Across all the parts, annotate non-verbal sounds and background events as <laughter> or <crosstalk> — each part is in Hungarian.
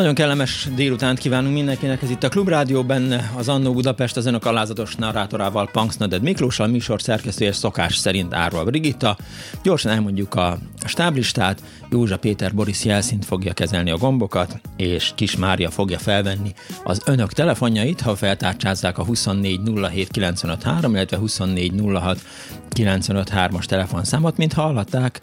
Nagyon kellemes délutánt kívánunk mindenkinek. Ez itt a Klubrádió, benne az Annó Budapest az önök alázatos narrátorával, Punks Naded Miklós, a műsor szerkesztője szokás szerint Árva Brigitta. Gyorsan elmondjuk a stáblistát. Józsa Péter Boris Jelszint fogja kezelni a gombokat, és Kis Mária fogja felvenni az önök telefonjait, ha feltárcsázzák a 2407953, illetve 2406953-as telefonszámot, mint hallották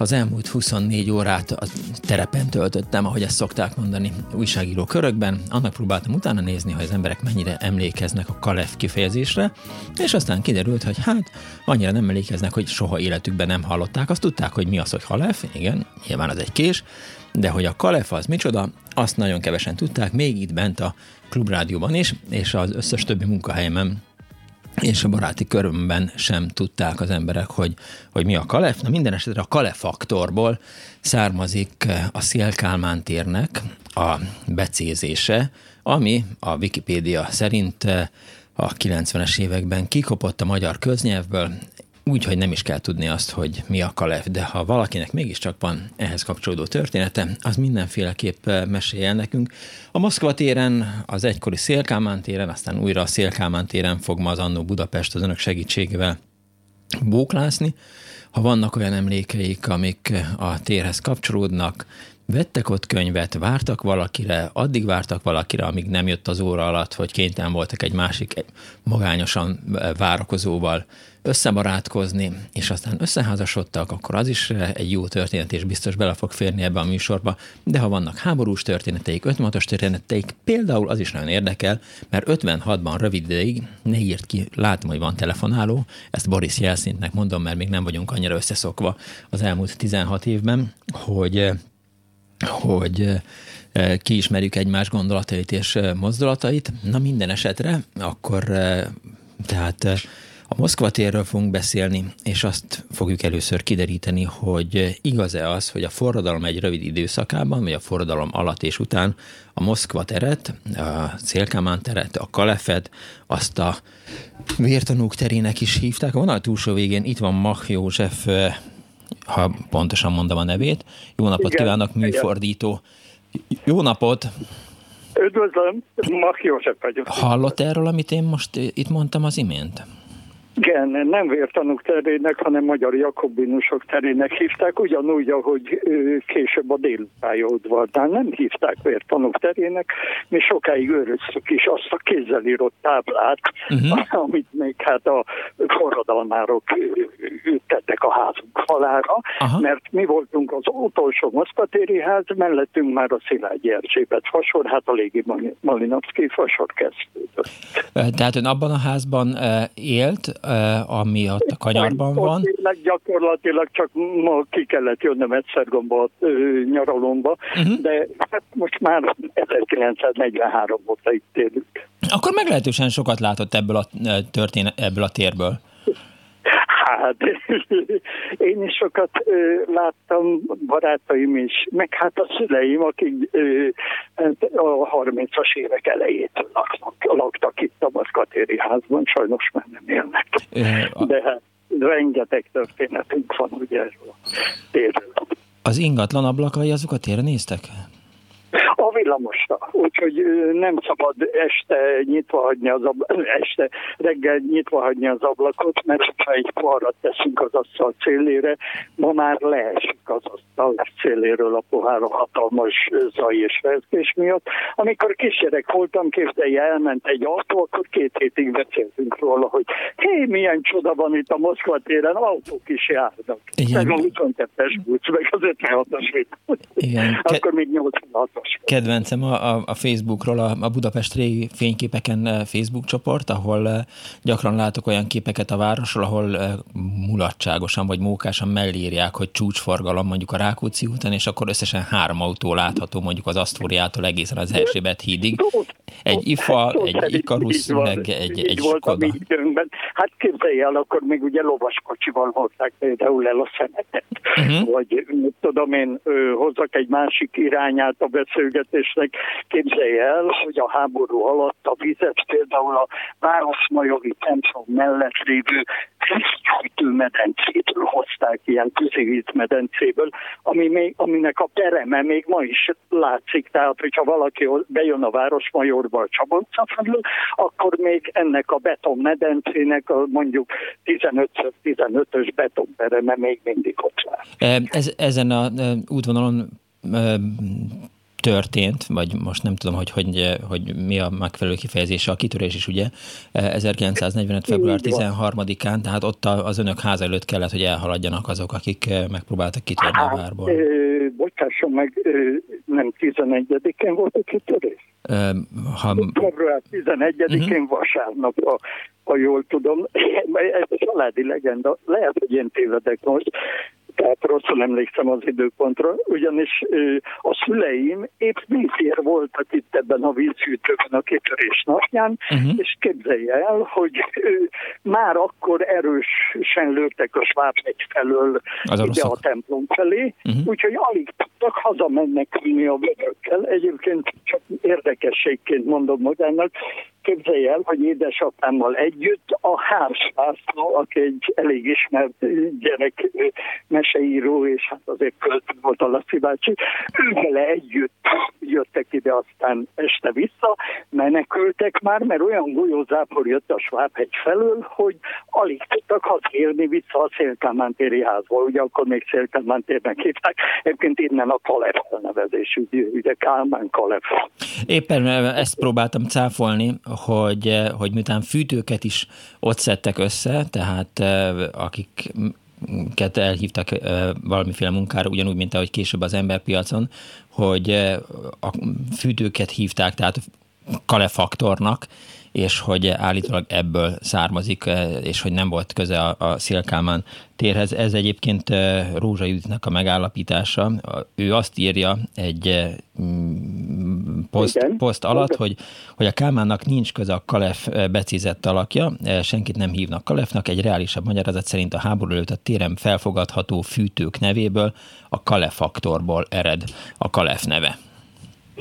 az elmúlt 24 órát a terepen töltöttem, ahogy ezt szokták mondani újságíró körökben. Annak próbáltam utána nézni, hogy az emberek mennyire emlékeznek a Kalef kifejezésre, és aztán kiderült, hogy hát annyira nem emlékeznek, hogy soha életükben nem hallották. Azt tudták, hogy mi az, hogy Halef, igen, nyilván az egy kés, de hogy a Kalef az micsoda, azt nagyon kevesen tudták, még itt bent a klubrádióban is, és az összes többi munkahelyemen és a baráti körömben sem tudták az emberek, hogy, hogy mi a Kalef. Na minden esetre a Kalef faktorból származik a Szélkálmán térnek a becézése, ami a Wikipédia szerint a 90-es években kikopott a magyar köznyelvből, úgy, hogy nem is kell tudni azt, hogy mi a Kalef, de ha valakinek mégiscsak van ehhez kapcsolódó története, az mindenféleképp mesélj el nekünk. A Moszkva téren, az egykori Szélkámán téren, aztán újra a Szélkámán téren fog ma az Annó Budapest az önök segítségével bóklászni. Ha vannak olyan emlékeik, amik a térhez kapcsolódnak, vettek ott könyvet, vártak valakire, addig vártak valakire, amíg nem jött az óra alatt, hogy kénytelen voltak egy másik magányosan várakozóval összebarátkozni, és aztán összeházasodtak, akkor az is egy jó történet, és biztos bele fog férni ebbe a műsorba. De ha vannak háborús történeteik, 56-os történeteik, például az is nagyon érdekel, mert 56-ban rövid ideig ne írt ki, látom, hogy van telefonáló, ezt Boris Jelszintnek mondom, mert még nem vagyunk annyira összeszokva az elmúlt 16 évben, hogy hogy kiismerjük egymás gondolatait és mozdulatait. Na minden esetre, akkor tehát a Moszkva térről fogunk beszélni, és azt fogjuk először kideríteni, hogy igaz-e az, hogy a forradalom egy rövid időszakában, vagy a forradalom alatt és után a Moszkva teret, a Szélkámán teret, a Kalefet, azt a vértanúk terének is hívták. A vonal túlsó végén itt van Mach József, ha pontosan mondom a nevét. Jó napot Igen, kívánok, műfordító. Jó napot! Üdvözlöm, Mach József vagyok. Hallott erről, amit én most itt mondtam az imént? Igen, nem vértanúk terének, hanem magyar jakobinusok terének hívták, ugyanúgy, ahogy később a délpályaudvarnál nem hívták vértanúk terének. Mi sokáig őröztük is azt a kézzel írott táblát, uh-huh. <laughs> amit még hát a forradalmárok tettek a házunk halára, uh-huh. mert mi voltunk az utolsó Moszkvatéri ház, mellettünk már a Szilágyi Erzsébet fasor, hát a Légi Malinowski fasor kezdődött. Tehát ön abban a házban élt, ami ott a kanyarban van. Ott gyakorlatilag csak ma ki kellett jönnöm egyszer gomba nyaralomba, uh-huh. de hát most már 1943 óta itt élünk. Akkor meglehetősen sokat látott ebből a, történet, ebből a térből. Tehát <laughs> én is sokat láttam, barátaim is, meg hát a szüleim, akik hát a 30-as évek elejét laknak, laktak itt a Maszkatéri házban, sajnos már nem élnek. De hát rengeteg történetünk van ugye erről a térről. Az ingatlan ablakai azok a térre néztek? A villamosra. Úgyhogy nem szabad este nyitva hagyni az ablakot, <clears throat> este reggel nyitva hagyni az ablakot, mert ha egy poharat teszünk az asztal célére, ma már leesik az asztal céléről a pohár a hatalmas zaj és rezgés miatt. Amikor kisgyerek voltam, képzelje, elment egy autó, akkor két hétig beszéltünk róla, hogy hé, milyen csoda van itt a Moszkva téren, autók is járnak. Igen. Meg a 22-es busz, meg az 56-as Igen. Akkor még 86-as Kedvencem a, a, a Facebookról, a, a Budapest régi fényképeken eh, Facebook csoport, ahol eh, gyakran látok olyan képeket a városról, ahol eh, mulatságosan vagy mókásan mellírják, hogy csúcsforgalom mondjuk a Rákóczi úton, és akkor összesen három autó látható mondjuk az Asztóriától egészen az Erzsébet hídig. Egy IFA, egy Ikarus, meg egy, egy Skoda. Hát képzelj el, akkor még ugye lovaskocsival hozták például el a szemetet. Uh-huh. Vagy tudom én, hozzak egy másik irányát a beszélgetésnek. Képzelj el, hogy a háború alatt a vizet például a Városmajori templom mellett lévő medencéből hozták, ilyen medencéből, ami még, aminek a pereme még ma is látszik. Tehát, hogyha valaki bejön a Városmajorba a Csabonca felül, akkor még ennek a betonmedencének a mondjuk 15-15-ös betonpereme még mindig ott van. Ez, ezen a útvonalon történt, vagy most nem tudom, hogy, hogy, hogy mi a megfelelő kifejezése, a kitörés is ugye 1945. február 13-án, tehát ott az önök háza előtt kellett, hogy elhaladjanak azok, akik megpróbáltak kitörni a várból. Bocsásson meg, nem 11-én volt a kitörés? Ha... Február 11-én uh-huh. vasárnap, ha, ha jól tudom. <clears throat> Ez a családi legenda. Lehet, hogy én tévedek most, tehát rosszul emlékszem az időpontra, ugyanis a szüleim épp vízér voltak itt ebben a vízhűtőben a kitörés napján, uh-huh. és képzelje el, hogy már akkor erősen lőttek a Svábhegy felől az ide a templom felé, uh-huh. úgyhogy alig tudtak hazamenekülni a vörökkel. Egyébként csak érdekességként mondom magának, képzelj el, hogy édesapámmal együtt a Hárs László, aki egy elég ismert gyerek meseíró, és hát azért költő volt a Laci bácsi, vele együtt jöttek ide, aztán este vissza, menekültek már, mert olyan golyózápor jött a Svábhegy felől, hogy alig tudtak hazérni vissza a Szélkámán téri házból, ugye akkor még Szélkámán térnek hívták, egyébként innen a Kalef elnevezésű, ugye Kálmán Kalef. Éppen ezt próbáltam cáfolni, hogy, hogy miután fűtőket is ott szedtek össze, tehát akik ket elhívtak valamiféle munkára, ugyanúgy, mint ahogy később az emberpiacon, hogy a fűtőket hívták, tehát kalefaktornak, és hogy állítólag ebből származik, és hogy nem volt köze a, a Szélkámán térhez. Ez egyébként Rózsa Juditnak a megállapítása. Ő azt írja egy mm, poszt, poszt alatt, hogy, hogy a Kálmánnak nincs köze a Kalef becézett alakja, senkit nem hívnak Kalefnak, egy reálisabb magyarázat szerint a háború előtt a téren felfogadható fűtők nevéből, a Kalefaktorból ered a Kalef neve.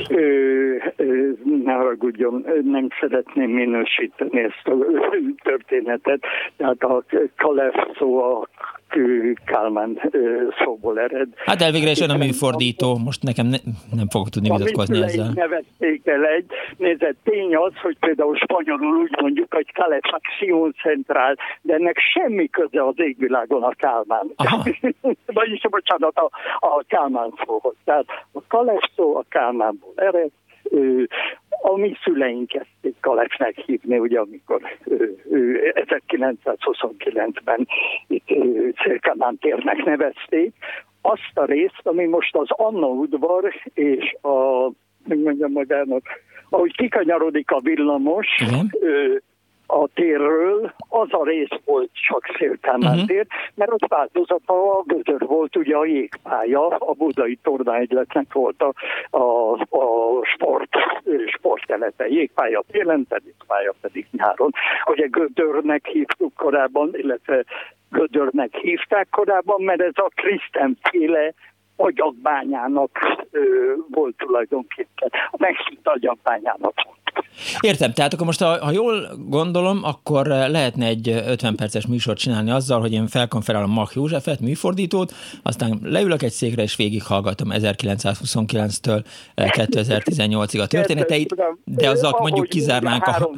Ö, ne haragudjon, nem szeretném minősíteni ezt a <laughs> történetet. Tehát a Kalef szó a Kálmán szóból ered. Hát elvégre is ön a műfordító, most nekem ne, nem fogok tudni vitatkozni ezzel. nevezték el egy, nézett tény az, hogy például spanyolul úgy mondjuk, hogy Calefacción Centrál, de ennek semmi köze az égvilágon a Kálmán. <laughs> Vagyis, bocsánat, a, a Kálmán szóhoz. Tehát a Kalef szó a Kálmánból ered, a mi szüleink kezdték Kalexnek hívni, ugye amikor 1929-ben itt Szélkámán térnek nevezték, azt a részt, ami most az Anna udvar és a, mondjam magának, ahogy kikanyarodik a villamos, uh-huh a térről, az a rész volt csak Szélkámán uh-huh. tér, mert ott változata a gödör volt ugye a jégpálya, a budai tornáegyletnek volt a, a, a sport, sporttelete, jégpálya télen, pedig pálya pedig nyáron. Ugye gödörnek hívtuk korábban, illetve gödörnek hívták korábban, mert ez a Krisztenféle agyakbányának ö, volt tulajdonképpen. A megszűnt agyakbányának volt. Értem, tehát akkor most, ha, ha jól gondolom, akkor lehetne egy 50 perces műsort csinálni azzal, hogy én felkonferálom Mach Józsefet, műfordítót, aztán leülök egy székre és végighallgatom 1929-től 2018-ig a történeteit, de azzal mondjuk kizárnánk a...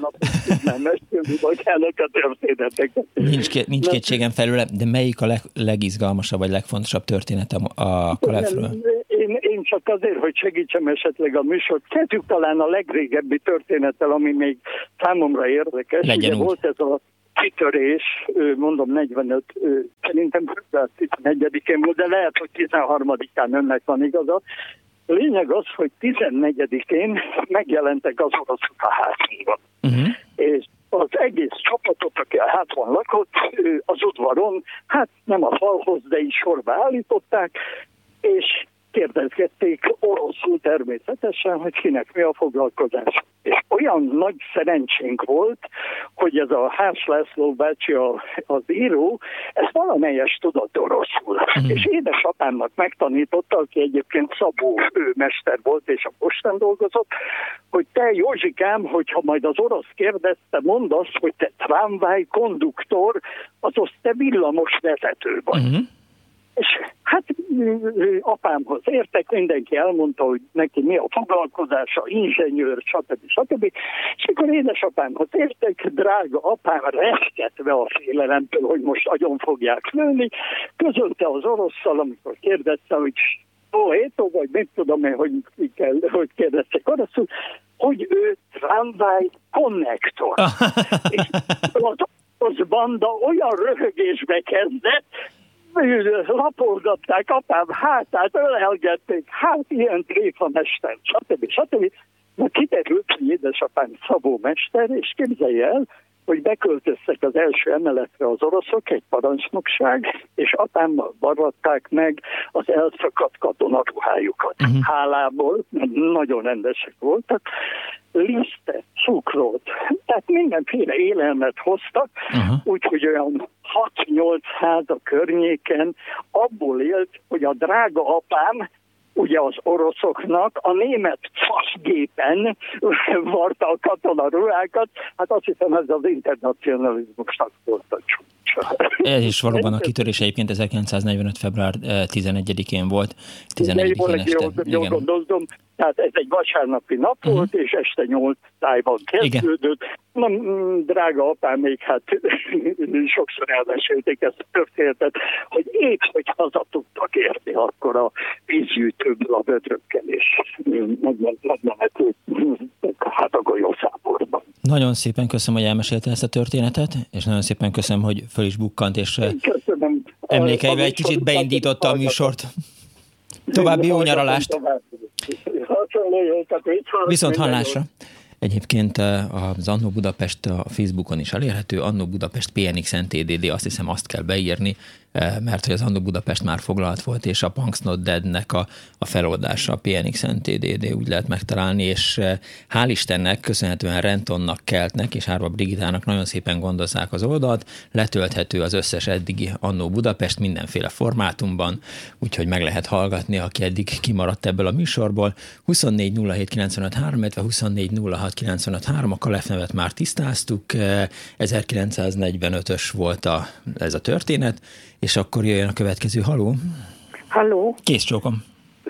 nincs, nincs kétségem felőle, de melyik a leg, legizgalmasabb vagy legfontosabb történet a, a Kalefről? Én, én csak azért, hogy segítsem esetleg a műsort, kezdjük talán a legrégebbi történettel, ami még számomra érdekes. Legyen Ugye volt ez a kitörés, mondom 45, szerintem 11-én volt, de lehet, hogy 13-án önnek van igaza. Lényeg az, hogy 14-én megjelentek az oroszok a házban. Uh-huh. És az egész csapatot, aki a háton lakott, az udvaron, hát nem a falhoz, de is sorba állították, és kérdezgették oroszul természetesen, hogy kinek mi a foglalkozás. És olyan nagy szerencsénk volt, hogy ez a Hás László bácsi, a, az író, ezt valamelyes tudott oroszul. Mm. És édesapámnak megtanította, aki egyébként Szabó ő mester volt, és a postán dolgozott, hogy te Józsikám, hogyha majd az orosz kérdezte, mondd azt, hogy te tramváj konduktor, azaz te villamos vezető vagy. Mm. És hát apámhoz értek, mindenki elmondta, hogy neki mi a foglalkozása, inženyőr, stb. stb. És akkor édesapámhoz értek, drága apám reszketve a félelemtől, hogy most agyon fogják lőni, közölte az orosszal, amikor kérdezte, hogy étó, vagy mit tudom én, hogy, kell, hogy kérdeztek oroszul, hogy ő tramváj konnektor. <laughs> és az, az banda olyan röhögésbe kezdett, lapolgatták apám hátát, ölelgették, hát ilyen tréfamester, stb. stb. Na kiderült, hogy édesapám Szabó mester, és képzelje el, hogy beköltöztek az első emeletre az oroszok, egy parancsnokság, és apámmal baratták meg az elszakadt katonaruhájukat. Uh-huh. Hálából, mert nagyon rendesek voltak, lisztet, cukrot, tehát mindenféle élelmet hoztak, uh-huh. úgyhogy olyan 6-8 ház a környéken abból élt, hogy a drága apám ugye az oroszoknak a német faszgépen <laughs> varta a katona ruhákat, hát azt hiszem ez az internacionalizmusnak volt a csúcsa. Ez is valóban a <laughs> kitörés egyébként 1945. február 11-én eh, volt. 11-én este. Jól, jól gondoltam, tehát ez egy vasárnapi nap uh-huh. volt, és este nyolc tájban kezdődött. Na, drága apám, még hát <laughs> sokszor elmesélték ezt a történetet, hogy épp, hogy haza tudtak érni akkor a vízgyűjtőből a vödrökkel, és megmenekült <laughs> hát a golyószámorban. Nagyon szépen köszönöm, hogy elmesélte ezt a történetet, és nagyon szépen köszönöm, hogy föl is bukkant, és köszönöm. emlékeivel egy kicsit beindította a műsort. További jó nyaralást! Viszont hallásra! Egyébként az Annó Budapest a Facebookon is elérhető, Annó Budapest PNX NTDD, azt hiszem azt kell beírni, Eh, mert hogy az Andó Budapest már foglalt volt, és a Punks Not Dead-nek a, a feloldása, a PNX NTDD úgy lehet megtalálni, és eh, hál' Istennek köszönhetően Rentonnak, Keltnek és Árva Brigitának nagyon szépen gondozzák az oldalt, letölthető az összes eddigi Annó Budapest mindenféle formátumban, úgyhogy meg lehet hallgatni, aki eddig kimaradt ebből a műsorból. 24 07 95 3, illetve 24 06 95 3, a már tisztáztuk, 1945-ös eh, volt a, ez a történet, és akkor jöjjön a következő. Haló? Haló? Kész csókom.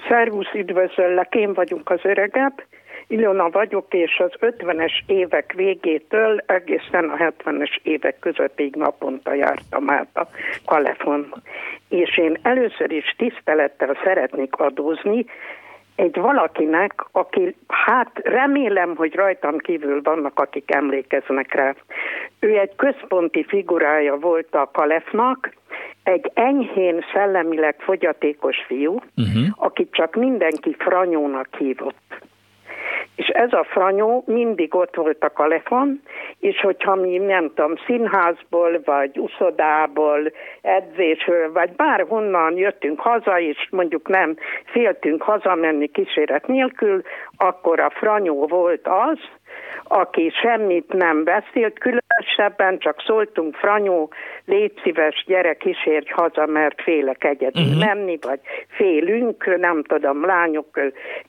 Szervusz, üdvözöllek, én vagyunk az öregebb. Ilona vagyok, és az 50-es évek végétől egészen a 70-es évek közöttig naponta jártam át a Kalefon. És én először is tisztelettel szeretnék adózni egy valakinek, aki, hát remélem, hogy rajtam kívül vannak, akik emlékeznek rá. Ő egy központi figurája volt a Kalefnak, egy enyhén szellemileg fogyatékos fiú, uh-huh. akit csak mindenki Franyónak hívott. És ez a franyó mindig ott volt a kalefon, és hogyha mi, nem tudom, színházból, vagy uszodából, edzésről, vagy bárhonnan jöttünk haza, és mondjuk nem féltünk hazamenni kíséret nélkül, akkor a franyó volt az, aki semmit nem beszélt, különösebben csak szóltunk, Franyó, légy szíves, gyere, kísérj haza, mert félek egyedül uh-huh. menni, vagy félünk, nem tudom, lányok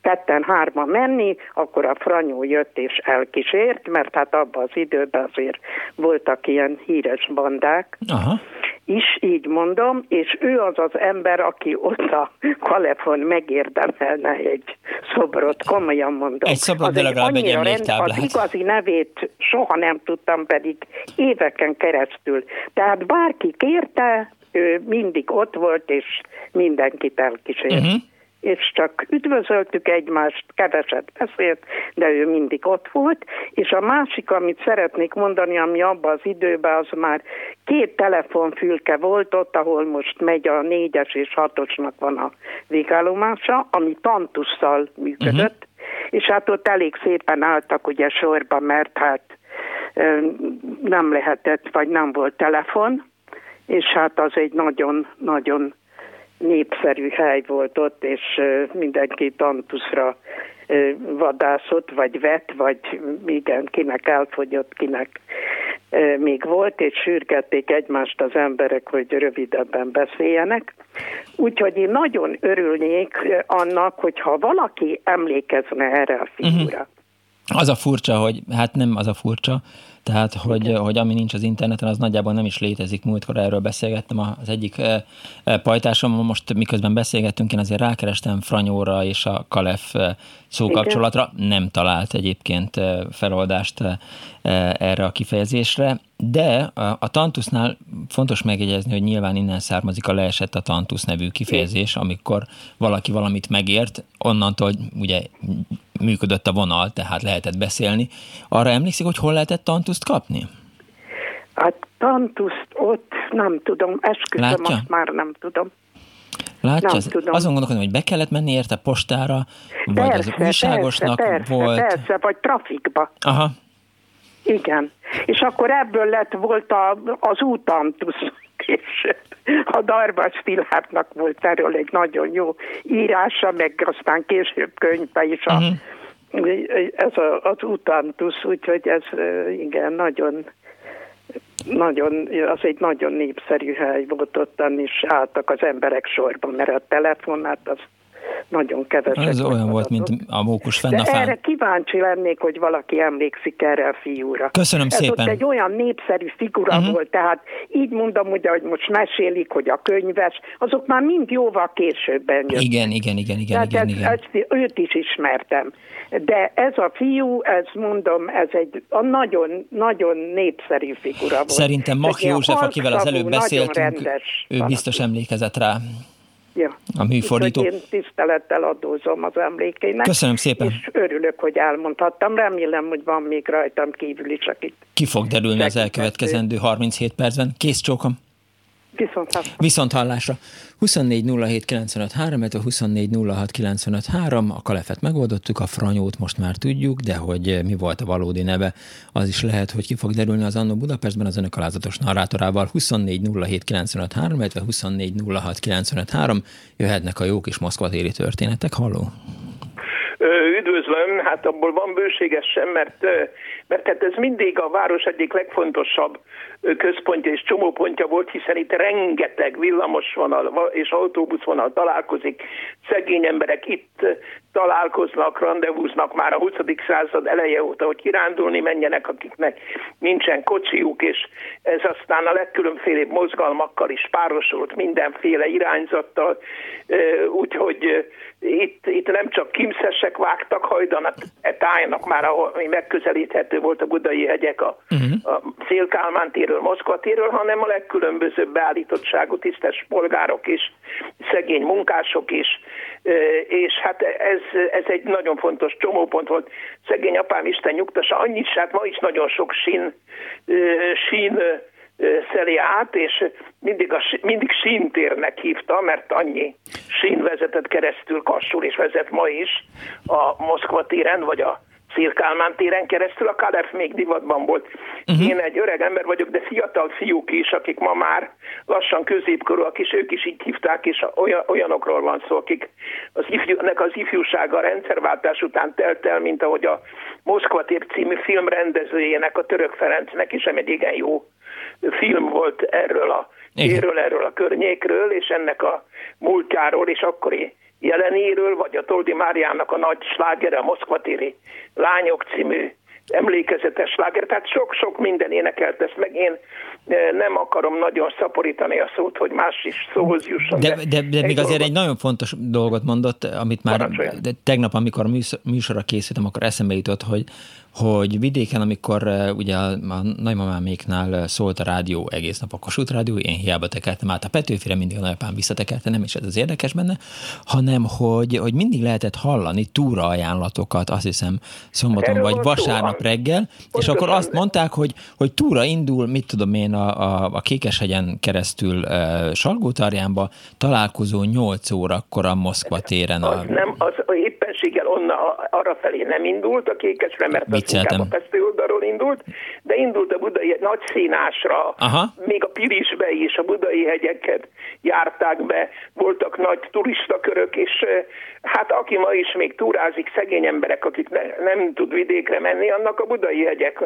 ketten, hárma menni, akkor a Franyó jött és elkísért, mert hát abban az időben azért voltak ilyen híres bandák. Aha is, így mondom, és ő az az ember, aki ott a Kalefon megérdemelne egy szobrot, komolyan mondom. Egy szobrot, de legalább egy emléktáblát. Az igazi nevét soha nem tudtam, pedig éveken keresztül. Tehát bárki kérte, ő mindig ott volt, és mindenkit elkísért. Uh-huh és csak üdvözöltük egymást, keveset beszélt, de ő mindig ott volt, és a másik, amit szeretnék mondani, ami abban az időben, az már két telefonfülke volt ott, ahol most megy a négyes és hatosnak van a végállomása, ami tantusszal működött, uh-huh. És hát ott elég szépen álltak ugye sorba, mert hát nem lehetett, vagy nem volt telefon, és hát az egy nagyon-nagyon népszerű hely volt ott, és mindenki tantuszra vadászott, vagy vett, vagy igen, kinek elfogyott, kinek még volt, és sürgették egymást az emberek, hogy rövidebben beszéljenek. Úgyhogy én nagyon örülnék annak, hogyha valaki emlékezne erre a figura. Uh-huh. Az a furcsa, hogy hát nem az a furcsa, tehát, hogy, hogy ami nincs az interneten, az nagyjából nem is létezik. Múltkor erről beszélgettem az egyik e, e, pajtásom, most miközben beszélgettünk, én azért rákerestem Franyóra és a Kalef szókapcsolatra, nem talált egyébként feloldást erre a kifejezésre, de a tantusznál fontos megjegyezni, hogy nyilván innen származik a leesett a tantusz nevű kifejezés, amikor valaki valamit megért, onnantól hogy ugye működött a vonal, tehát lehetett beszélni. Arra emlékszik, hogy hol lehetett tantuszt kapni? A tantuszt ott nem tudom, esküszöm, Látja? azt már nem tudom. Látja, nem tudom. azon gondolkodom, hogy be kellett menni érte postára, vagy persze, az újságosnak persze, persze, volt. Persze, vagy trafikba. Aha. Igen. És akkor ebből lett volt a, az útantusz és a Darvas Szilárdnak volt erről egy nagyon jó írása, meg aztán később könyvbe is a, uh-huh. ez a, az utantusz, úgyhogy ez igen, nagyon nagyon, az egy nagyon népszerű hely volt ottan, és álltak az emberek sorban, mert a telefonát az nagyon keveset. Ez olyan volt, mint a mókus fenn a fán. erre kíváncsi lennék, hogy valaki emlékszik erre a fiúra. Köszönöm Ez szépen. ott egy olyan népszerű figura uh-huh. volt, tehát így mondom, hogy ahogy most mesélik, hogy a könyves, azok már mind jóval későbben jöttek. Igen, igen, igen, igen, tehát igen, ez, igen. Ezt, őt is ismertem. De ez a fiú, ez mondom, ez egy a nagyon, nagyon népszerű figura volt. Szerintem Mach József, akivel az előbb beszéltünk, ő biztos emlékezett rá. Ja. A műfordító. Én tisztelettel adózom az emlékének. Köszönöm szépen. És örülök, hogy elmondhattam. Remélem, hogy van még rajtam kívül is, akit... Ki fog derülni az elkövetkezendő 37 percben. Kész csókom. Viszont hallásra. Viszont hallásra. 24 07 95 3, 24 06 95 3, a Kalefet megoldottuk, a Franyót most már tudjuk, de hogy mi volt a valódi neve, az is lehet, hogy ki fog derülni az Annó Budapestben az önök alázatos narrátorával. 24 07 95 3, 24 06 95 3, jöhetnek a jó kis moszkvatéri történetek. Halló! Üdvözlöm, hát abból van bőségesen, mert, mert hát ez mindig a város egyik legfontosabb központja és csomópontja volt, hiszen itt rengeteg villamosvonal és autóbuszvonal találkozik. Szegény emberek itt találkoznak, rendezvúznak már a 20. század eleje óta, hogy kirándulni menjenek, akiknek nincsen kocsijuk, és ez aztán a legkülönfélebb mozgalmakkal is párosult, mindenféle irányzattal, úgyhogy itt, itt nem csak kimszesek vágtak hajdanak, e tájnak már, ahol megközelíthető volt a budai hegyek a, uh-huh. a Szélkálmán téről, Moszkva téről, hanem a legkülönbözőbb beállítottságú tisztes polgárok is, szegény munkások is, és hát ez, ez egy nagyon fontos csomópont volt. Szegény apám Isten nyugtassa, annyit, hát ma is nagyon sok sín, sín szeli át, és mindig, a, mindig sintérnek hívta, mert annyi sín vezetett keresztül Kassul, és vezet ma is a Moszkva téren, vagy a Szélkálmán téren keresztül, a Kalef még divatban volt. Uh-huh. Én egy öreg ember vagyok, de fiatal fiúk is, akik ma már lassan középkorúak, és ők is így hívták, és olyan, olyanokról van szó, akik az, ifjúnek az ifjúsága a rendszerváltás után telt el, mint ahogy a Moszkva tér című film rendezőjének, a Török Ferencnek is egy igen jó film volt erről a erről, erről a környékről, és ennek a múltjáról, és akkori jelenéről, vagy a Toldi Máriának a nagy slágere, a Moszkvatéri Lányok című emlékezetes sláger, tehát sok-sok minden énekelt ezt meg. Én nem akarom nagyon szaporítani a szót, hogy más is szóhoz jusson. De, de, de, még azért egy nagyon fontos dolgot mondott, amit már de tegnap, amikor a műsorra készítem, akkor eszembe jutott, hogy, hogy vidéken, amikor ugye a, nagymamáméknál szólt a rádió egész nap a Kossuth rádió, én hiába tekertem át a Petőfire, mindig a nagyapám visszatekerte, nem is ez az érdekes benne, hanem hogy, hogy mindig lehetett hallani túra ajánlatokat, azt hiszem szombaton vagy vasárnap reggel, és akkor azt mondták, hogy, hogy túra indul, mit tudom én, a, a, a Kékeshegyen keresztül uh, Salgótarjánba, találkozó 8 órakor a Moszkva téren. Az, a... nem, az éppenséggel onna, arra felé nem indult a Kékesre, mert az inkább a Pesztő oldalról indult, de indult a budai nagy színásra, Aha. még a Pirisbe is a budai hegyeket járták be, voltak nagy turistakörök, és hát aki ma is még túrázik, szegény emberek, akik ne, nem tud vidékre menni, annak a budai hegyek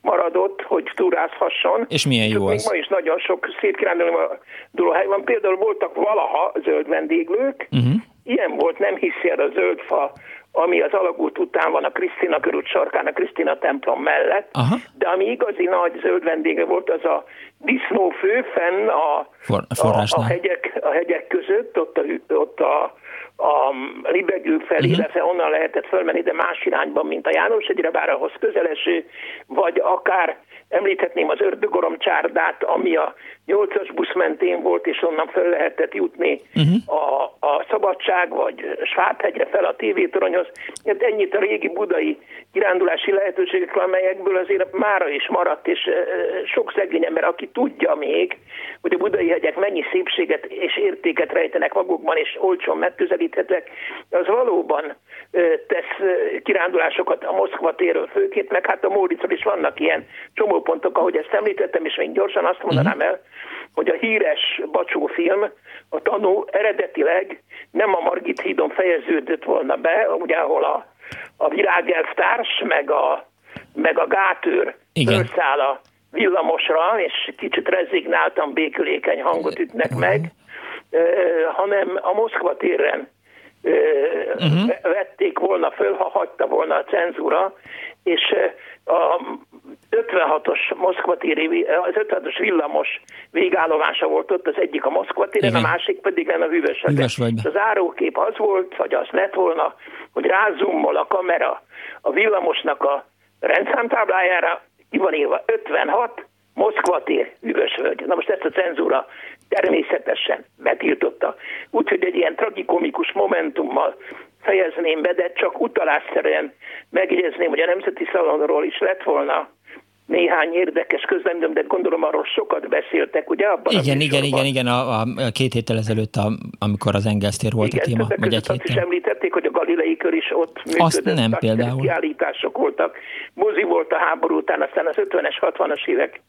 maradott, hogy túrázhasson. És milyen jó az? Még ma is nagyon sok szép kiránduló hely van. Például voltak valaha zöld vendéglők, uh-huh. ilyen volt, nem hiszi el a zöld fa ami az alagút után van a Krisztina körút sarkán, a Krisztina templom mellett, Aha. de ami igazi nagy zöld vendége volt, az a disznófő fenn a, For, a, a, hegyek, a hegyek között, ott a, ott a, a libegő felé, uh-huh. illetve onnan lehetett fölmenni, de más irányban, mint a János egyre, bár ahhoz közeleső, vagy akár említhetném az ördögorom csárdát, ami a 8-as busz mentén volt, és onnan fel lehetett jutni uh-huh. a, a Szabadság, vagy Sváthegyre fel a tévétoronyhoz. Hát ennyit a régi budai kirándulási lehetőségekről, amelyekből azért mára is maradt, és sok szegény ember, aki tudja még, hogy a budai hegyek mennyi szépséget és értéket rejtenek magukban, és olcsón megközelíthetek, az valóban tesz kirándulásokat a Moszkva térről főként, meg hát a Móricról is vannak ilyen csomópontok, ahogy ezt említettem, és még gyorsan azt mondanám mhm. el, hogy a híres Bacsó film, a tanú eredetileg nem a Margit hídon fejeződött volna be, ugye ahol a, a virágelvtárs, meg a, meg a gátőr felszáll a villamosra, és kicsit rezignáltan békülékeny hangot ütnek meg, hanem a Moszkva téren uh-huh. vették volna föl, ha hagyta volna a cenzúra, és a 56-os Moszkva téri, az 56-os villamos végállomása volt ott, az egyik a Moszkva téren, a másik pedig lenne a Hűvösvegyben. Az árókép az volt, vagy az lett volna, hogy rázummol a kamera a villamosnak a rendszámtáblájára, ki van írva 56, Moszkva tér, Hűvösvölgy. Na most ezt a cenzúra természetesen betiltotta. Úgyhogy egy ilyen tragikomikus momentummal fejezném be, de csak utalásszerűen megjegyezném, hogy a Nemzeti Szalonról is lett volna néhány érdekes közleményem, de gondolom arról sokat beszéltek, ugye? Abban igen, igen, igen, igen, a, a, két héttel ezelőtt, a, amikor az Engesztér volt igen, a téma. Igen, egy azt is említették, hogy a Galilei kör is ott működött. Azt nem például. Kiállítások voltak. Mozi volt a háború után, aztán az 50-es, 60-as évek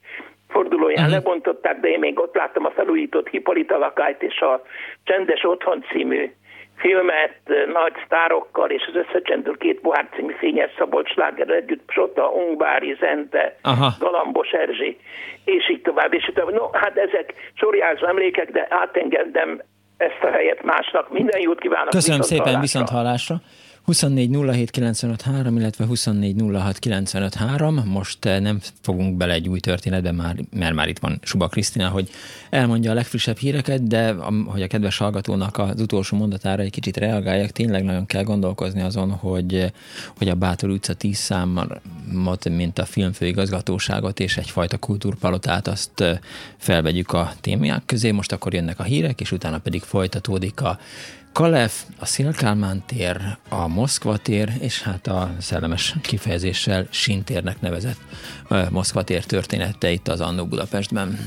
fordulóján uh-huh. lebontották, de én még ott láttam a felújított Hippolyta lakályt és a Csendes Otthon című filmet nagy sztárokkal, és az összecsendül két pohár című fényes Szabolcs Láger együtt, Sota, Ungbári, Zente, Aha. Galambos Erzsi, és így tovább, és így tovább. No, hát ezek sorjázó emlékek, de átengedem ezt a helyet másnak. Minden jót kívánok! Köszönöm viszont szépen, viszont hallásra! 24 illetve 24 Most eh, nem fogunk bele egy új történetbe, már, mert már itt van Suba Krisztina, hogy elmondja a legfrissebb híreket, de hogy a kedves hallgatónak az utolsó mondatára egy kicsit reagáljak, tényleg nagyon kell gondolkozni azon, hogy, hogy a Bátor utca 10 számot, mint a filmfőigazgatóságot és egyfajta kultúrpalotát, azt eh, felvegyük a témák közé. Most akkor jönnek a hírek, és utána pedig folytatódik a Kalef, a Szilkálmán tér, a Moszkva tér, és hát a szellemes kifejezéssel Sintérnek nevezett Moszkva tér története itt az Annó Budapestben.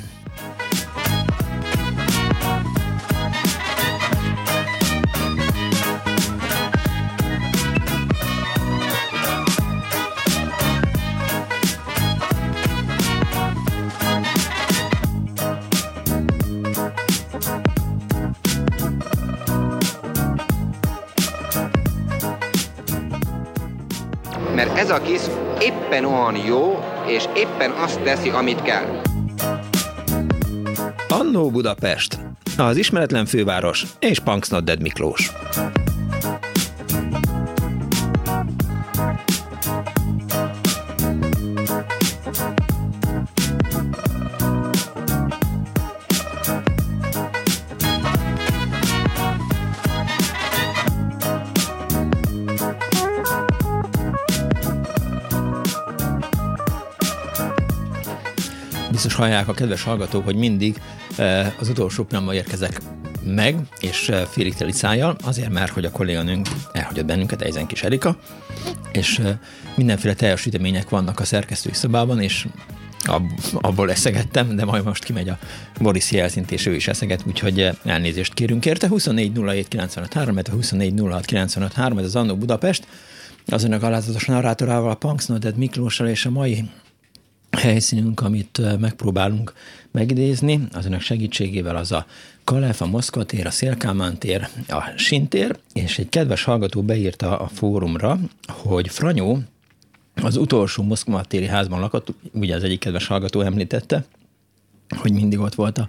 A kis éppen olyan jó, és éppen azt teszi, amit kell. Annó Budapest, az ismeretlen főváros és Punksnodded Miklós. Hallják a kedves hallgatók, hogy mindig eh, az utolsó pillanatban érkezek meg, és eh, félig teli szájjal, azért mert, hogy a kolléganőnk elhagyott bennünket, Eizen kis Erika, és eh, mindenféle teljes sütemények vannak a szerkesztői szobában, és abból eszegettem, de majd most kimegy a Boris Jelzint, és ő is eszeget, úgyhogy elnézést kérünk érte. 24 07 953, 24 06 953, ez az Annó Budapest, az önök alázatos narrátorával, a Punks Nodded Miklóssal, és a mai helyszínünk, amit megpróbálunk megidézni, az önök segítségével az a Kalef, a Moszkva tér, a Szélkámán tér, a Sintér, és egy kedves hallgató beírta a fórumra, hogy Franyó az utolsó Moszkva téri házban lakott, ugye az egyik kedves hallgató említette, hogy mindig ott volt a,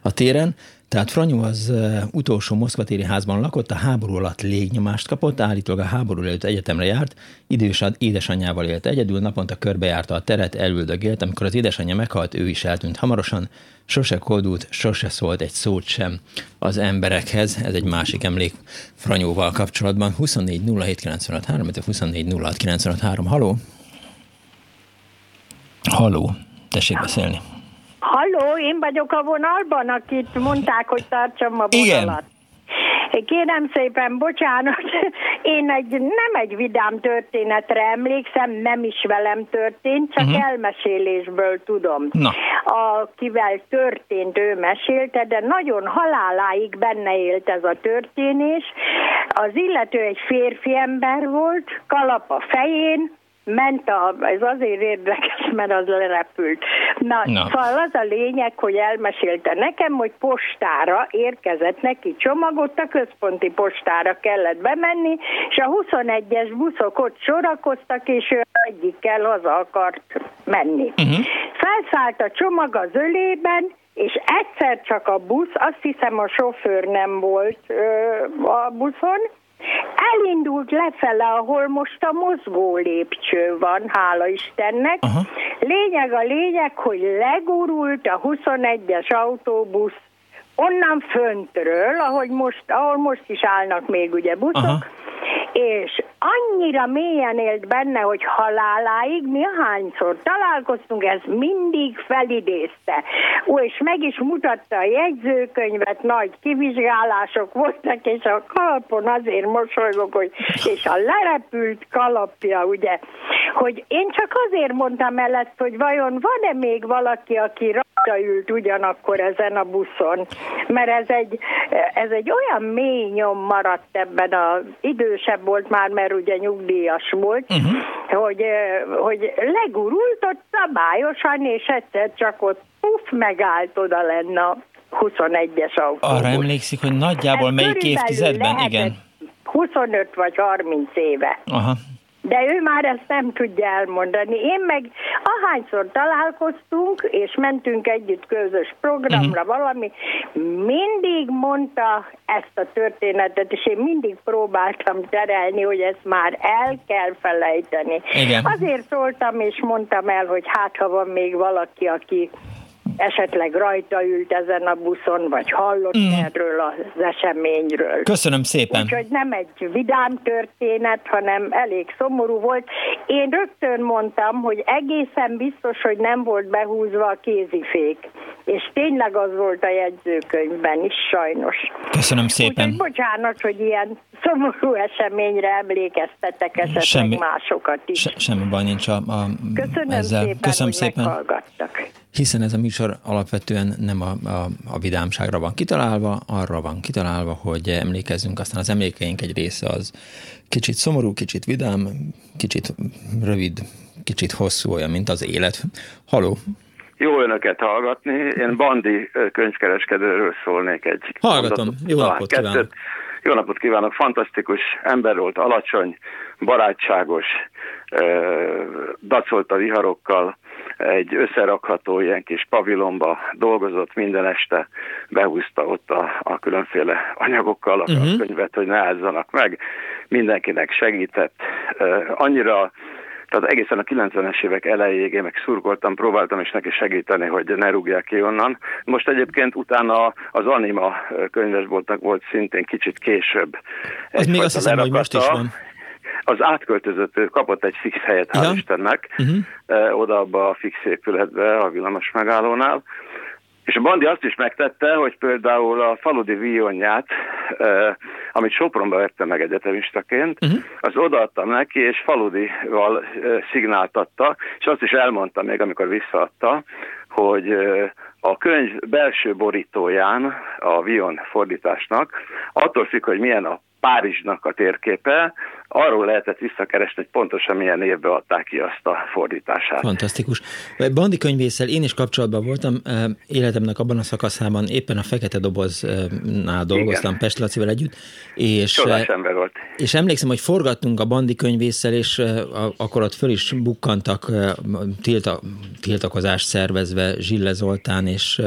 a téren, tehát Franyó az utolsó moszkvatéri házban lakott, a háború alatt légnyomást kapott, állítólag a háború előtt egyetemre járt, idős édesanyjával élt egyedül, naponta körbejárta a teret, elüldögélt, amikor az édesanyja meghalt, ő is eltűnt hamarosan, sose koldult, sose szólt egy szót sem az emberekhez. Ez egy másik emlék Franyóval kapcsolatban. 24 07 95 3, 24 06 95 3. Haló? Haló, tessék beszélni. Halló, én vagyok a vonalban, akit mondták, hogy tartsam a vonalat. Kérem szépen, bocsánat, én egy, nem egy vidám történetre emlékszem, nem is velem történt, csak uh-huh. elmesélésből tudom. Na. Akivel történt, ő mesélte, de nagyon haláláig benne élt ez a történés. Az illető egy férfi ember volt, kalap a fején, ment a, ez azért érdekes, mert az lerepült. Na, Na, szóval az a lényeg, hogy elmesélte nekem, hogy postára érkezett neki csomagot, a központi postára kellett bemenni, és a 21-es buszok ott sorakoztak, és ő egyikkel haza akart menni. Uh-huh. Felszállt a csomag az ölében, és egyszer csak a busz, azt hiszem a sofőr nem volt ö, a buszon, Elindult lefele, ahol most a mozgó lépcső van, hála Istennek. Aha. Lényeg a lényeg, hogy legurult a 21-es autóbusz onnan föntről, ahogy most, ahol most is állnak még ugye buszok, Aha és annyira mélyen élt benne, hogy haláláig mi hányszor találkoztunk, ez mindig felidézte. Ó, és meg is mutatta a jegyzőkönyvet, nagy kivizsgálások voltak, és a kalapon azért mosolygok, hogy és a lerepült kalapja, ugye, hogy én csak azért mondtam el ezt, hogy vajon van-e még valaki, aki rajta ült ugyanakkor ezen a buszon, mert ez egy, ez egy olyan mély nyom maradt ebben az idősebb volt már, mert ugye nyugdíjas volt, uh-huh. hogy, hogy legurult ott szabályosan, és egyszer csak ott puf, megállt oda lenne a 21-es autó. Arra emlékszik, hogy nagyjából Ez melyik évtizedben? Igen. 25 vagy 30 éve. Aha. De ő már ezt nem tudja elmondani. Én meg ahányszor találkoztunk, és mentünk együtt közös programra uh-huh. valami, mindig mondta ezt a történetet, és én mindig próbáltam terelni, hogy ezt már el kell felejteni. Igen. Azért szóltam, és mondtam el, hogy hát ha van még valaki, aki esetleg rajta ült ezen a buszon, vagy hallott mm. erről az eseményről. Köszönöm szépen. Úgyhogy nem egy vidám történet, hanem elég szomorú volt. Én rögtön mondtam, hogy egészen biztos, hogy nem volt behúzva a kézifék. És tényleg az volt a jegyzőkönyvben is, sajnos. Köszönöm szépen. Úgyhogy bocsánat, hogy ilyen szomorú eseményre emlékeztetek esetleg semmi, másokat is. Se, semmi baj nincs a, a Köszönöm ezzel. szépen, Köszönöm hogy szépen. meghallgattak hiszen ez a műsor alapvetően nem a, a, a vidámságra van kitalálva, arra van kitalálva, hogy emlékezzünk, aztán az emlékeink egy része az kicsit szomorú, kicsit vidám, kicsit rövid, kicsit hosszú, olyan, mint az élet. Haló! Jó önöket hallgatni. Én Bandi könyvkereskedőről szólnék egy Hallgatom, mondatot, jó napot kettőt. Jó napot kívánok, fantasztikus ember volt, alacsony, barátságos, dacolt a viharokkal, egy összerakható ilyen kis pavilonba dolgozott minden este, behúzta ott a, a különféle anyagokkal a uh-huh. könyvet, hogy ne állzanak meg, mindenkinek segített. Annyira tehát egészen a 90-es évek elejéig én meg szurkoltam, próbáltam is neki segíteni, hogy ne rúgják ki onnan. Most egyébként utána az Anima könyvesboltnak volt szintén kicsit később. Az még azt hiszem, hogy most is van az átköltözött, kapott egy fix helyet, hál' ja. Istennek, uh-huh. oda abba a fix épületbe, a villamos megállónál, és a Bandi azt is megtette, hogy például a faludi vionját, eh, amit Sopronba vette meg egyetemistaként, uh-huh. az odaadtam neki, és faludival eh, szignáltatta, és azt is elmondta még, amikor visszaadta, hogy eh, a könyv belső borítóján, a Vion fordításnak, attól függ, hogy milyen a Párizsnak a térképe, arról lehetett visszakeresni, hogy pontosan milyen évben adták ki azt a fordítását. Fantasztikus. Bandi könyvésszel én is kapcsolatban voltam, életemnek abban a szakaszában éppen a Fekete Doboznál dolgoztam Igen. Pest Lacival együtt, és, ember volt. és emlékszem, hogy forgattunk a Bandi könyvésszel, és akkor ott föl is bukkantak tilta, tiltakozást szervezve Zsille Zoltán, és,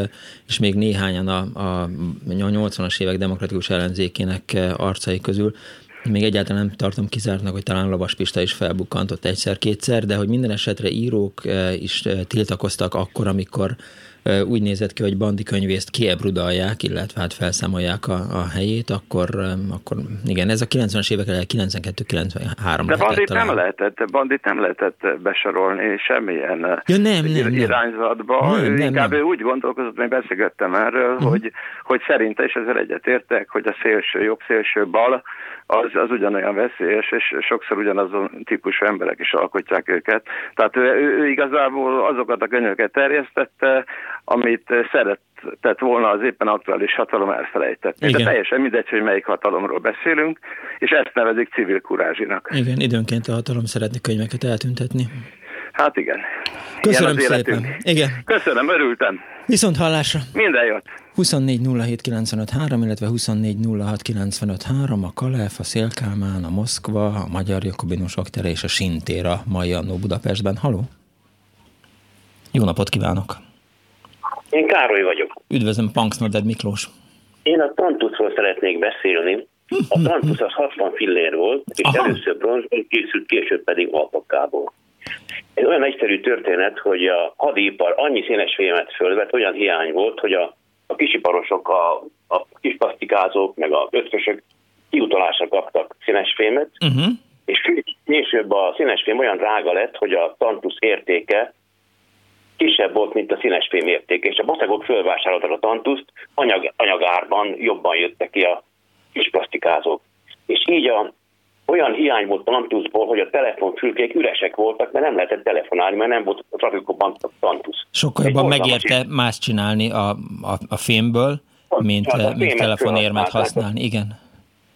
és még néhányan a, a, a 80-as évek demokratikus ellenzékének arcai közül, még egyáltalán nem tartom kizártnak, hogy talán Lavas Pista is felbukkantott egyszer-kétszer, de hogy minden esetre írók is tiltakoztak akkor, amikor úgy nézett ki, hogy Bandi könyvészt kiebrudalják, illetve hát felszámolják a, a helyét, akkor, akkor igen, ez a 90-es évek elején 92-93 De Bandit nem lehetett, Bandit nem lehetett besorolni semmilyen ja, nem, nem, irányzatba. Nem, nem, Inkább nem. ő úgy gondolkozott, még beszélgettem erről, uh-huh. hogy, hogy szerinte, és ezzel egyetértek, hogy a szélső jobb, szélső bal, az, az ugyanolyan veszélyes, és sokszor ugyanazon típusú emberek is alkotják őket. Tehát ő, ő igazából azokat a könyveket terjesztette, amit szeretett volna az éppen aktuális hatalom elfelejtett. De teljesen mindegy, hogy melyik hatalomról beszélünk, és ezt nevezik civil kurázsinak. Igen, időnként a hatalom szeretne könyveket eltüntetni. Hát igen. Köszönöm szépen. Igen. Köszönöm, örültem. Viszont hallásra. Minden jót. 24 illetve 24 a Kalef, a Szélkálmán, a Moszkva, a Magyar Jakobinusok tere és a Sintér a mai Annó Budapestben. Haló? Jó napot kívánok! Én Károly vagyok. Üdvözlöm, Punksnorded Miklós. Én a Tantuszról szeretnék beszélni. A Tantusz az 60 fillér volt, és Aha. először bronzból készült, később pedig alpakából. Ez olyan egyszerű történet, hogy a hadipar annyi színes filmet fölvett, olyan hiány volt, hogy a, a kisiparosok, a, a kispasztikázók, meg a ötkösök kiutalásra kaptak színes filmet, uh-huh. és később a színes film olyan drága lett, hogy a tantusz értéke kisebb volt, mint a színes fém értéke, és a baszagok fölvásároltak a tantuszt, anyag, anyagárban jobban jöttek ki a kisplasztikázók. És így a, olyan hiány volt a tantuszból, hogy a telefonfülkék üresek voltak, mert nem lehetett telefonálni, mert nem volt a trafikokban a tantusz. Sokkal jobban megérte más csinálni a, a, a fémből, mint, a mint telefonérmet használni. Igen.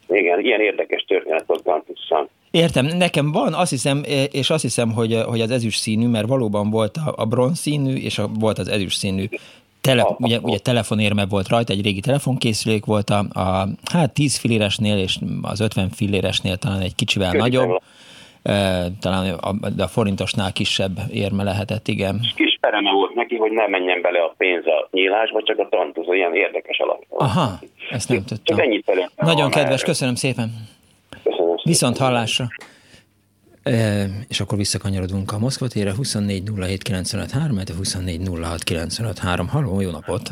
Igen, ilyen érdekes történet volt Tantusszal. Értem, nekem van, azt hiszem, és azt hiszem, hogy, hogy az ezüst színű, mert valóban volt a, a bronz színű, és a, volt az ezüst színű. Tele, ugye, ugye telefonérme volt rajta, egy régi telefonkészülék volt a, a hát 10 filléresnél és az 50 filléresnél talán egy kicsivel Köszönöm. nagyobb, e, talán a, de a forintosnál kisebb érme lehetett, igen. Kis pereme volt neki, hogy ne menjen bele a pénz a nyílásba, csak a tantuzó, ilyen érdekes alap. Aha, ezt nem tudtam. Csak ennyit Nagyon kedves, köszönöm szépen. Viszont hallásra. E, és akkor visszakanyarodunk a Moszkva térre, 24 07 95 3, 24 06 95 3. Halló, jó napot!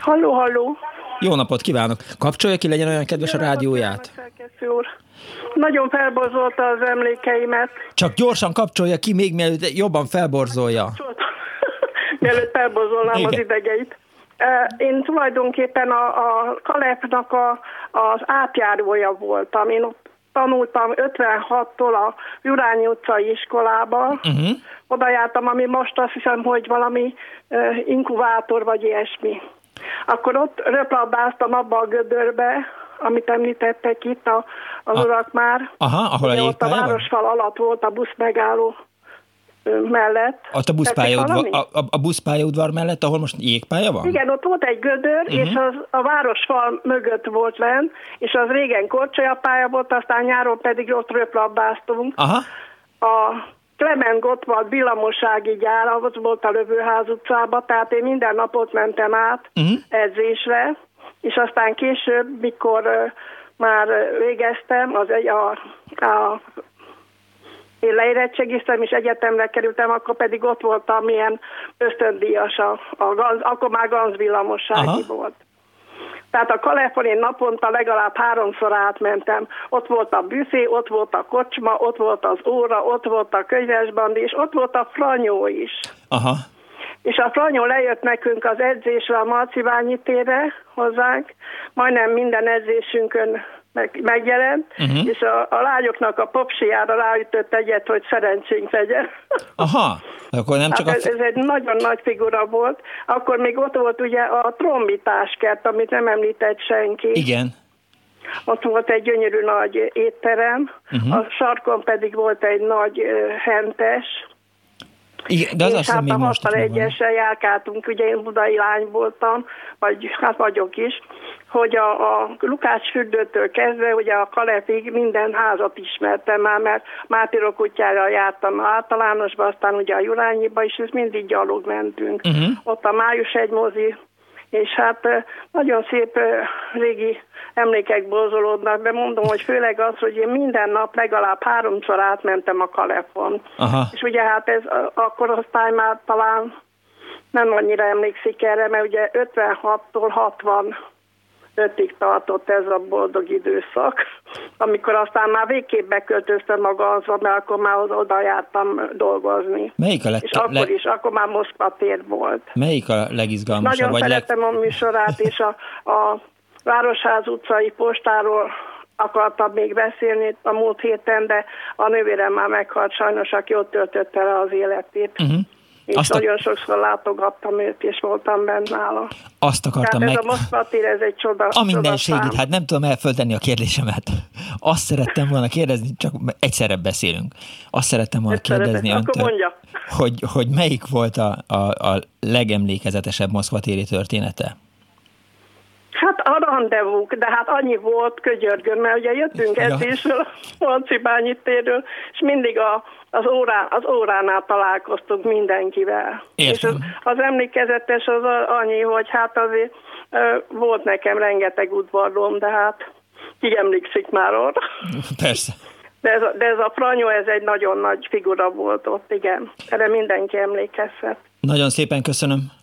Halló, halló! Jó napot kívánok! Kapcsolja ki, legyen olyan kedves a rádióját. Nagyon felborzolta az emlékeimet. Csak gyorsan kapcsolja ki, még mielőtt jobban felborzolja. <laughs> mielőtt felborzolnám Igen. az idegeit. Én tulajdonképpen a, a Kalepnak a, az átjárója voltam. Én ott tanultam 56-tól a Jurányi utcai iskolába. Uh-huh. Oda jártam, ami most azt hiszem, hogy valami uh, inkubátor vagy ilyesmi. Akkor ott röplabdáztam abba a gödörbe, amit említettek itt a, az a, urak már. Aha, ahol a a városfal alatt volt a busz megálló. Mellett. Ott a buszpályaudvar, a, a, a buszpályaudvar mellett, ahol most jégpálya van? Igen, ott volt egy gödör, uh-huh. és az a városfal mögött volt lenn, és az régen korcsolyapálya volt, aztán nyáron pedig ott röplabdáztunk. Aha. A Clement Gottwald villamosági gyár, az volt a Lövőház utcába, tehát én minden napot mentem át uh-huh. edzésre, és aztán később, mikor már végeztem, az egy a, a én leérettségiztem, és egyetemre kerültem, akkor pedig ott voltam milyen ösztöndíjas, a, a gaz, akkor már ganzvillamossági volt. Tehát a Kalefon én naponta legalább háromszor átmentem. Ott volt a büfé, ott volt a kocsma, ott volt az óra, ott volt a könyvesbandi, és ott volt a franyó is. Aha. És a franyó lejött nekünk az edzésre a Marciványi térre hozzánk. Majdnem minden edzésünkön meg, megjelent, uh-huh. és a, a lányoknak a popsiára ráütött egyet, hogy szerencsénk legyen. Aha, akkor nem csak hát ez, a... ez egy nagyon nagy figura volt. Akkor még ott volt ugye a trombitáskert, amit nem említett senki. Igen. Ott volt egy gyönyörű nagy étterem, uh-huh. a sarkon pedig volt egy nagy hentes, igen, de az és hát a 61-essel járkáltunk, ugye én budai lány voltam, vagy hát vagyok is, hogy a, a Lukács fürdőtől kezdve, ugye a Kalepig minden házat ismertem már, mert Mátirok kutyára jártam általánosba, aztán ugye a Jurányiba, és ez mindig gyalog mentünk. Uh-huh. Ott a Május egy mozi, és hát nagyon szép régi emlékek bozolódnak, de mondom, hogy főleg az, hogy én minden nap legalább háromszor átmentem a Kalepon. Aha. És ugye hát ez akkor osztály már talán nem annyira emlékszik erre, mert ugye 56-tól 60 ötig tartott ez a boldog időszak, amikor aztán már végképp beköltöztem maga az, mert akkor már oda jártam dolgozni. Melyik a leg... És akkor is, akkor már Moszkva tér volt. Melyik a legizgalmasabb? Nagyon vagy szeretem leg... a műsorát, és a, a Városház utcai postáról akartam még beszélni a múlt héten, de a nővérem már meghalt sajnos, aki ott töltötte le az életét. Uh-huh. És Azt nagyon a... sokszor látogattam őt, és voltam bent nála. Azt akartam Tehát meg... ez a Moszkva tér, ez egy csoda. A minden segít, hát nem tudom elföltenni a kérdésemet. Azt szerettem volna kérdezni, csak egyszerre beszélünk. Azt szerettem volna Egyszerre kérdezni öntől, hogy, hogy melyik volt a, a, a legemlékezetesebb Moszkva téri története? Hát a rendezvúk, de hát annyi volt kögyörgön, mert ugye jöttünk ja. edzésről, <laughs> Lancibányi térről, és mindig a, az, órá, az óránál találkoztunk mindenkivel. Értem. És az, az emlékezetes az annyi, hogy hát azért volt nekem rengeteg udvarlom, de hát ki emlékszik már arra. <laughs> Persze. De ez, de ez a Franyó, ez egy nagyon nagy figura volt ott, igen. Erre mindenki emlékezhet. Nagyon szépen köszönöm.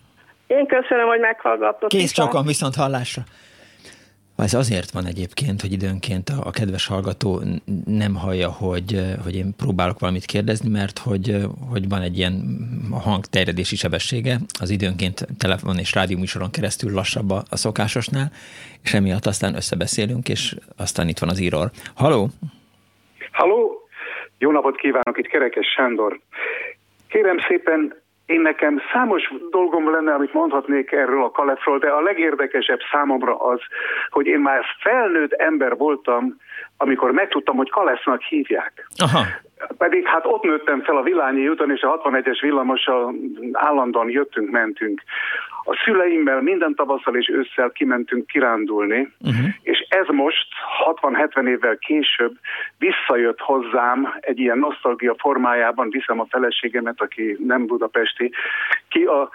Én köszönöm, hogy meghallgattok. Kész csokon, viszont hallásra. Ez azért van egyébként, hogy időnként a, a kedves hallgató nem hallja, hogy, hogy én próbálok valamit kérdezni, mert hogy, hogy van egy ilyen hangterjedési sebessége, az időnként telefon és rádióműsoron keresztül lassabb a, a szokásosnál, és emiatt aztán összebeszélünk, és aztán itt van az íror. Haló! Haló! Jó napot kívánok, itt Kerekes Sándor. Kérem szépen, én nekem számos dolgom lenne, amit mondhatnék erről a Kalefról, de a legérdekesebb számomra az, hogy én már felnőtt ember voltam, amikor megtudtam, hogy Kalesznak hívják. Aha. Pedig hát ott nőttem fel a Vilányi úton, és a 61-es villamossal állandóan jöttünk, mentünk. A szüleimmel minden tavasszal és ősszel kimentünk kirándulni, uh-huh. és ez most 60-70 évvel később visszajött hozzám egy ilyen nosztalgia formájában, viszem a feleségemet, aki nem budapesti, ki a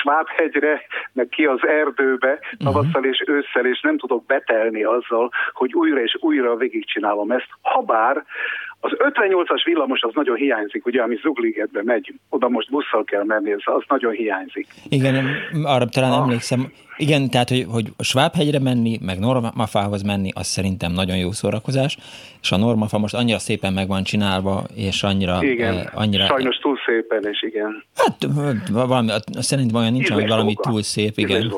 Svábhegyre, meg ki az erdőbe, uh-huh. tavasszal és ősszel, és nem tudok betelni azzal, hogy újra és újra végigcsinálom ezt, habár az 58-as villamos az nagyon hiányzik, ugye, ami Zugligetbe megy, oda most busszal kell menni, ez az nagyon hiányzik. Igen, arra talán ah. emlékszem. Igen, tehát, hogy, hogy Svábhegyre menni, meg Normafához menni, az szerintem nagyon jó szórakozás, és a Normafa most annyira szépen meg van csinálva, és annyira... Igen, eh, annyira, sajnos túl szépen, és igen. Hát valami, szerintem olyan nincs, hogy valami túl szép, igen.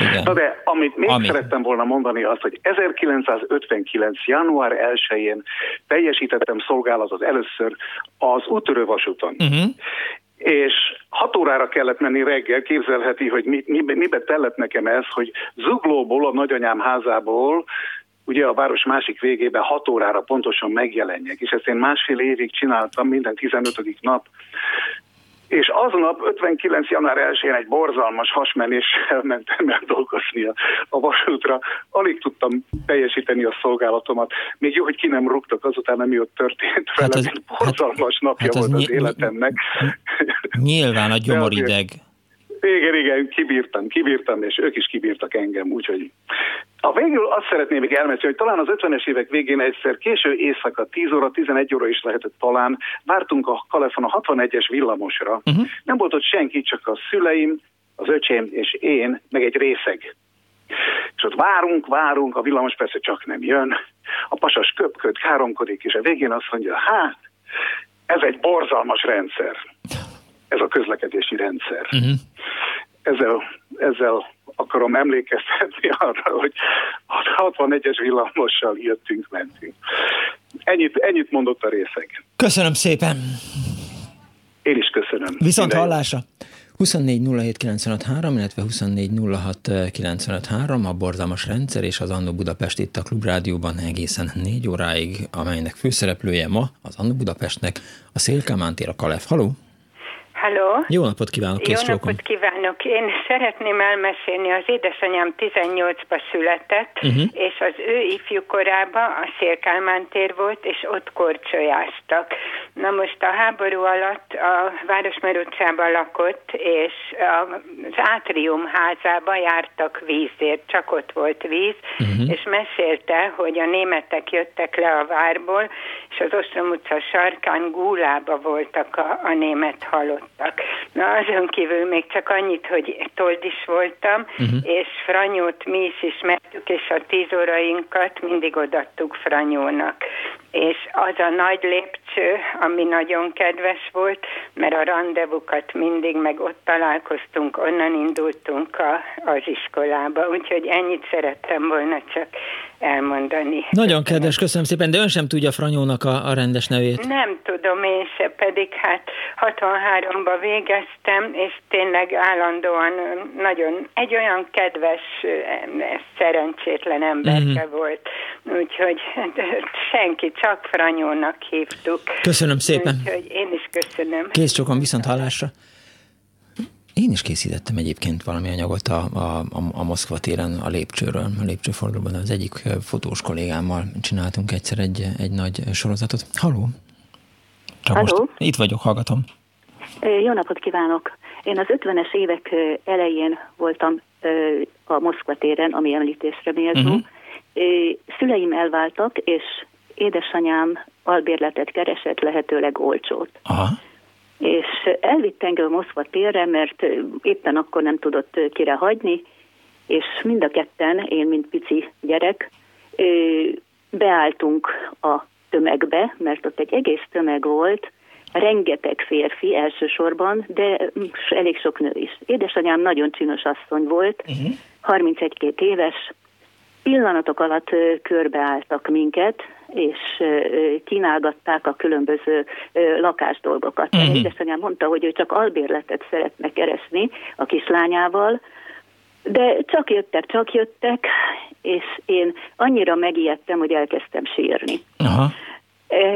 Igen. Na de amit még Ami. szerettem volna mondani az, hogy 1959. január 1-én teljesítettem szolgálatot először az útörővasúton. Uh-huh. És hat órára kellett menni reggel, képzelheti, hogy mi, mi, mibe tellett nekem ez, hogy Zuglóból, a nagyanyám házából ugye a város másik végében 6 órára pontosan megjelenjek, és ezt én másfél évig csináltam minden 15. nap, és aznap 59. január 1-én egy borzalmas hasmenéssel <laughs> mentem el dolgozni a, a vasútra. Alig tudtam teljesíteni a szolgálatomat. Még jó, hogy ki nem rúgtak azután, ami ott történt hát velem. Az, borzalmas hát, napja hát az volt az életemnek. Nyilván a <laughs> gyomorideg. Igen, igen, kibírtam, kibírtam, és ők is kibírtak engem, úgyhogy... A végül azt szeretném még elmesélni, hogy talán az 50-es évek végén egyszer késő éjszaka, 10 óra, 11 óra is lehetett talán, vártunk a Kalefon a 61-es villamosra. Uh-huh. Nem volt ott senki, csak a szüleim, az öcsém és én, meg egy részeg. És ott várunk, várunk, a villamos persze csak nem jön. A pasas köpköd, káromkodik, és a végén azt mondja, hát, ez egy borzalmas rendszer ez a közlekedési rendszer. Uh-huh. Ezzel, ezzel akarom emlékeztetni arra, hogy 61-es villamossal jöttünk, mentünk. Ennyit, ennyit mondott a részeg. Köszönöm szépen! Én is köszönöm. Viszont hallásra! 24 illetve 24 a borzalmas rendszer és az Annó Budapest itt a Klubrádióban egészen négy óráig, amelynek főszereplője ma az Annó Budapestnek a Szélkámán tér a Kalef. Haló! Halló! Jó napot kívánok, Jó napot kívánok! Én szeretném elmesélni, az édesanyám 18-ba született, uh-huh. és az ő ifjú korában a Szélkálmán tér volt, és ott korcsolyáztak. Na most a háború alatt a Városmer utcában lakott, és az átrium házába jártak vízért, csak ott volt víz, uh-huh. és mesélte, hogy a németek jöttek le a várból, és az Ostrom utca sarkán gúlába voltak a, a német halott voltak. Na azon kívül még csak annyit, hogy told is voltam, uh-huh. és Franyót mi is ismertük, és a tíz órainkat mindig odattuk Franyónak. És az a nagy lépcső, ami nagyon kedves volt, mert a randevukat mindig meg ott találkoztunk, onnan indultunk a, az iskolába, úgyhogy ennyit szerettem volna csak elmondani. Nagyon kedves, köszönöm szépen, de ön sem tudja Franyónak a, a rendes nevét. Nem tudom én se, pedig hát 63-ban végeztem, és tényleg állandóan nagyon egy olyan kedves, szerencsétlen emberke uh-huh. volt, úgyhogy senki, csak Franyónak hívtuk. Köszönöm szépen. Úgyhogy én is köszönöm. Kész sokan viszont hallásra. Én is készítettem egyébként valami anyagot a, a, a, Moszkva téren a lépcsőről, a lépcsőfordulóban. Az egyik fotós kollégámmal csináltunk egyszer egy, egy nagy sorozatot. Halló! Csak Halló. most itt vagyok, hallgatom. Jó napot kívánok! Én az 50-es évek elején voltam a Moszkva téren, ami említésre méltó. Uh-huh. Szüleim elváltak, és édesanyám albérletet keresett lehetőleg olcsót. Aha és elvitt engem Moszkva térre, mert éppen akkor nem tudott kire hagyni, és mind a ketten, én mint pici gyerek, beálltunk a tömegbe, mert ott egy egész tömeg volt, rengeteg férfi elsősorban, de elég sok nő is. Édesanyám nagyon csinos asszony volt, uh-huh. 31-2 éves, pillanatok alatt körbeálltak minket, és kínálgatták a különböző lakásdolgokat. Uh-huh. Édesanyám mondta, hogy ő csak albérletet szeretne keresni a kislányával, de csak jöttek, csak jöttek, és én annyira megijedtem, hogy elkezdtem sírni. Aha.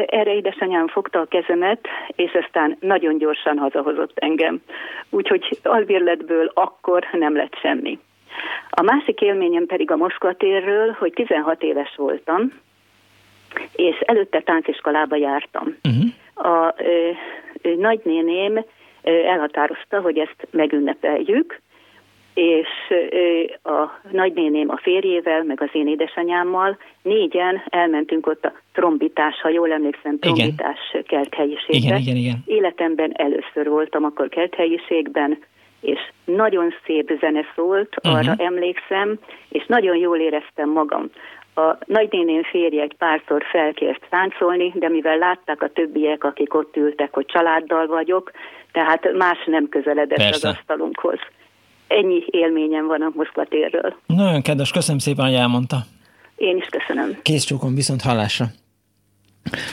Erre édesanyám fogta a kezemet, és aztán nagyon gyorsan hazahozott engem. Úgyhogy albérletből akkor nem lett semmi. A másik élményem pedig a Moszkva térről, hogy 16 éves voltam, és előtte tánciskolába jártam. Uh-huh. A ö, ö, nagynéném ö, elhatározta, hogy ezt megünnepeljük, és ö, a nagynéném a férjével, meg az én édesanyámmal négyen elmentünk ott a trombitás, ha jól emlékszem, trombitás igen. kerthelyiségbe. Igen, igen, igen. Életemben először voltam akkor kerthelyiségben, és nagyon szép zene szólt, uh-huh. arra emlékszem, és nagyon jól éreztem magam. A nagynéném férje egy párszor felkért táncolni, de mivel látták a többiek, akik ott ültek, hogy családdal vagyok, tehát más nem közeledett Persze. az asztalunkhoz. Ennyi élményem van a Moszkva térről. Nagyon kedves, köszönöm szépen, hogy elmondta. Én is köszönöm. Kész csókom, viszont hallásra.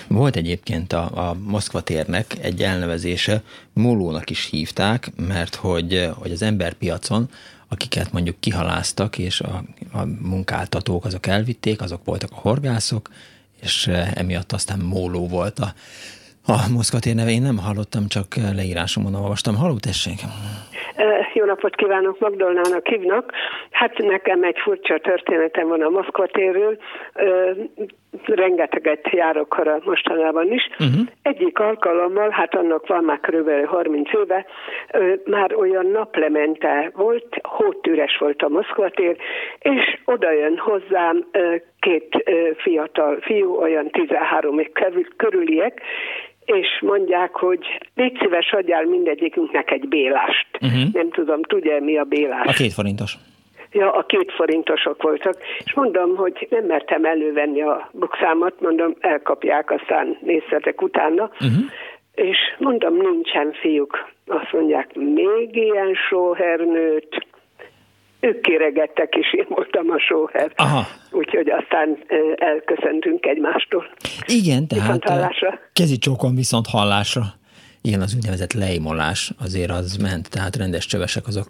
Volt egyébként a, a Moszkva térnek egy elnevezése, Molónak is hívták, mert hogy, hogy az emberpiacon akiket mondjuk kihaláztak, és a, a munkáltatók azok elvitték, azok voltak a horgászok, és emiatt aztán móló volt a, a Moszkvatér neve. Én nem hallottam, csak leírásomon olvastam. Halló, tessék! Jó napot kívánok, Magdolnának hívnak. Hát nekem egy furcsa történetem van a Moszkva térről. Rengeteget járok arra mostanában is. Uh-huh. Egyik alkalommal, hát annak van már kb. 30 éve, már olyan naplemente volt, hótűres volt a Moszkva tér, és oda jön hozzám két fiatal fiú, olyan 13 körüliek, és mondják, hogy légy szíves, adjál mindegyikünknek egy bélást. Uh-huh. Nem tudom, tudja mi a bélás? A két forintos. Ja, a két forintosok voltak, és mondom, hogy nem mertem elővenni a bukszámat, mondom, elkapják, aztán nézzetek utána, uh-huh. és mondom, nincsen fiúk. Azt mondják, még ilyen sóhernőt, ők kéregettek, és én voltam a sóher. Aha. Úgyhogy aztán elköszöntünk egymástól. Igen, tehát kezi csókon viszont hallásra. Igen, az úgynevezett leimolás azért az ment, tehát rendes csövesek azok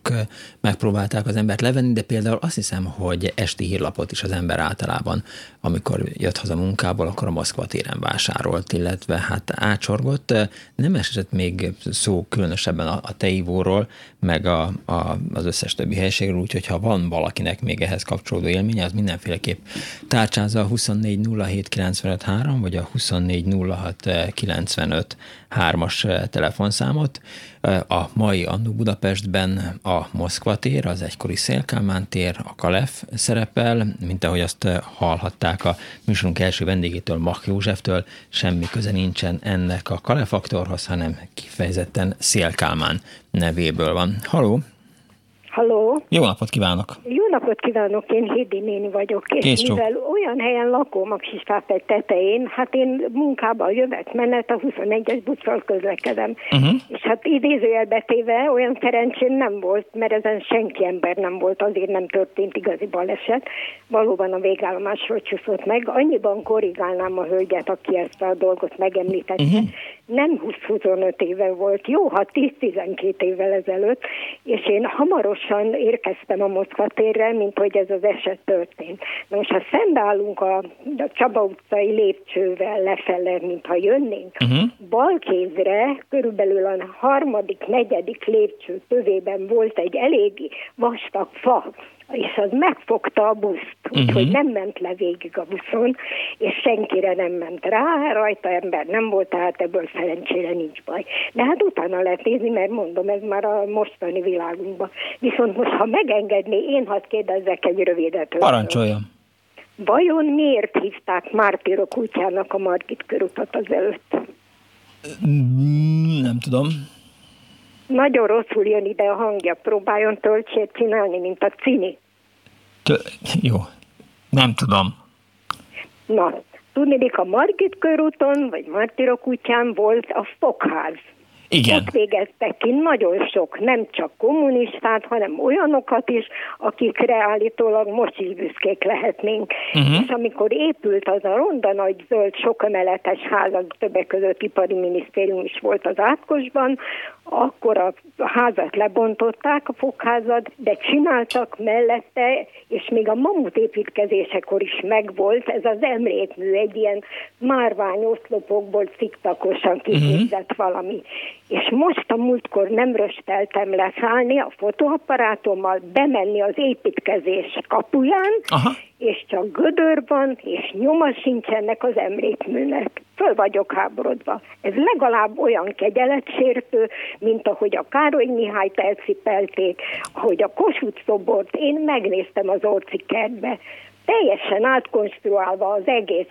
megpróbálták az embert levenni, de például azt hiszem, hogy esti hírlapot is az ember általában, amikor jött haza munkából, akkor a Moszkva téren vásárolt, illetve hát ácsorgott. Nem esett még szó különösebben a, a teivóról, meg a, a, az összes többi helységről, úgyhogy ha van valakinek még ehhez kapcsolódó élménye, az mindenféleképp tárcsázza a 24 vagy a 24 hármas eh, telefonszámot. A mai Annu Budapestben a Moszkva tér, az egykori Szélkámán tér, a Kalef szerepel, mint ahogy azt hallhatták a műsorunk első vendégétől, Mach Józseftől, semmi köze nincsen ennek a Kalefaktorhoz, hanem kifejezetten Szélkámán nevéből van. Haló! Halló! Jó napot kívánok! Jó napot kívánok, én Hédi néni vagyok. És Kész mivel olyan helyen lakom a Kisfáfegy tetején, hát én munkában jövök menet, a 21-es busszal közlekedem. Uh-huh. És hát idézőjelbe téve olyan szerencsém nem volt, mert ezen senki ember nem volt, azért nem történt igazi baleset. Valóban a végállomásról csúszott meg. Annyiban korrigálnám a hölgyet, aki ezt a dolgot megemlítette. Uh-huh nem 20-25 éve volt, jó, ha 10-12 évvel ezelőtt, és én hamarosan érkeztem a Moszkva térre, mint hogy ez az eset történt. Na most, ha szembeállunk a, a Csaba utcai lépcsővel lefele, mintha jönnénk, uh-huh. balkézre, körülbelül a harmadik, negyedik lépcső tövében volt egy elég vastag fa, és az megfogta a buszt, úgyhogy uh-huh. nem ment le végig a buszon, és senkire nem ment rá, rajta ember nem volt, tehát ebből szerencsére nincs baj. De hát utána lehet nézni, mert mondom, ez már a mostani világunkban. Viszont most, ha megengedné, én hadd kérdezzek egy rövidet. Parancsoljon. Vajon miért hívták Mártírok útjának a Margit körutat az előtt? Mm, nem tudom. Nagyon rosszul jön ide a hangja, próbáljon töltsét csinálni, mint a cini. T- jó, nem tudom. Na, tudnék, a Margit körúton, vagy Martirok útján volt a fokház. Igen. Ott végeztek ki nagyon sok, nem csak kommunistát, hanem olyanokat is, akikre állítólag most is büszkék lehetnénk. Uh-huh. És amikor épült az a ronda nagy zöld sokömeletes ház, többek között ipari minisztérium is volt az Átkosban, akkor a házat lebontották, a fokházat, de csináltak mellette, és még a mamut építkezésekor is megvolt ez az emlékmű, egy ilyen márványoszlopokból sziktakosan kiképzett uh-huh. valami. És most a múltkor nem rösteltem leszállni a fotóapparátommal, bemenni az építkezés kapuján, Aha. és csak gödör van, és nyoma sincs ennek az emlékműnek. Föl vagyok háborodva. Ez legalább olyan kegyeletsértő, mint ahogy a Károly Mihály elcipelték, hogy a Kossuth szobort én megnéztem az Orci kertbe teljesen átkonstruálva az egész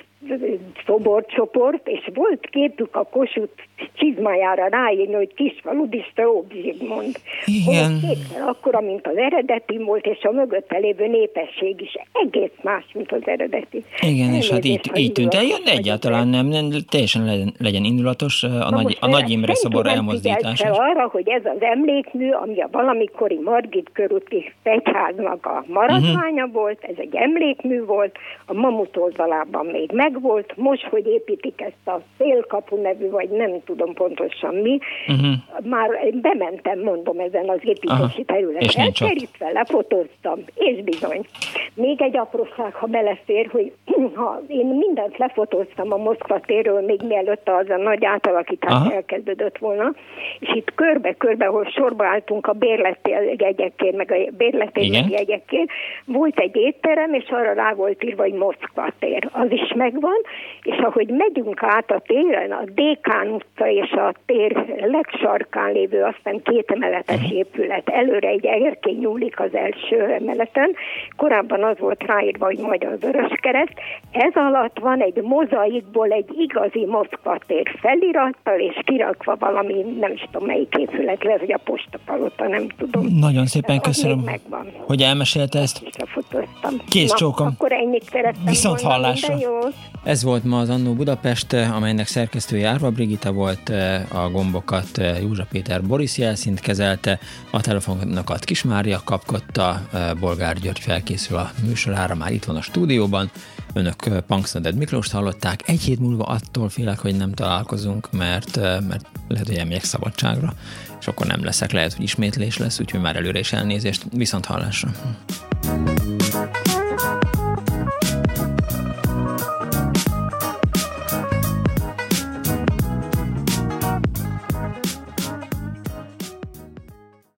szoborcsoport, és volt képük a Kossuth csizmájára ráírni, hogy kisfaludista Óbb Zsigmond. Igen. Kétszer akkora, mint az eredeti volt, és a mögötte lévő népesség is egész más, mint az eredeti. Igen, nem és hát így, így tűnt el. Jön, egyáltalán nem, nem, teljesen legyen, legyen indulatos a, Na nagy, a Nagy Imre szobor elmozdítása. arra, hogy ez az emlékmű, ami a valamikori Margit körúti fegyháznak a maradványa uh-huh. volt, ez egy emlékmű volt, a mamut oldalában még meg megvolt, most, hogy építik ezt a szélkapu nevű, vagy nem tudom pontosan mi, uh-huh. már bementem, mondom, ezen az építési területen, elkerítve, lefotóztam, és bizony. Még egy apróság, ha belefér, hogy <clears throat> ha én mindent lefotóztam a Moszkva térről, még mielőtt az a nagy átalakítás Aha. elkezdődött volna, és itt körbe-körbe, ahol sorba álltunk a bérletjegyekért, meg a bérletjegyekért, volt egy étterem, és arra rá volt írva, hogy Moszkva tér. Az is megvan, és ahogy megyünk át a téren, a Dékán utca és a tér legsarkán lévő, aztán két emeletes mhm. épület, előre egy erkély nyúlik az első emeleten, korábban az volt ráírva, hogy Magyar Vöröskereszt, ez alatt van egy mozaikból egy igazi Moszkva tér felirattal, és kirakva valami, nem is tudom melyik épület, lesz, hogy a postapalota, nem tudom. Nagyon szépen köszönöm, hogy elmesélte ezt. Kész csókom. Akkor ennyit szerettem Viszont hallásra. Ez volt ma az Annó Budapest, amelynek szerkesztője Árva Brigitta volt, a gombokat Józsa Péter Boris jelszint kezelte, a telefonokat Kismária kapkodta, Bolgár György felkészül a műsorára, már itt van a stúdióban. Önök Punksnoded Miklóst hallották. Egy hét múlva attól félek, hogy nem találkozunk, mert, mert lehet, hogy elmegyek szabadságra, és akkor nem leszek, lehet, hogy ismétlés lesz, úgyhogy már előre is elnézést. Viszont hallásra.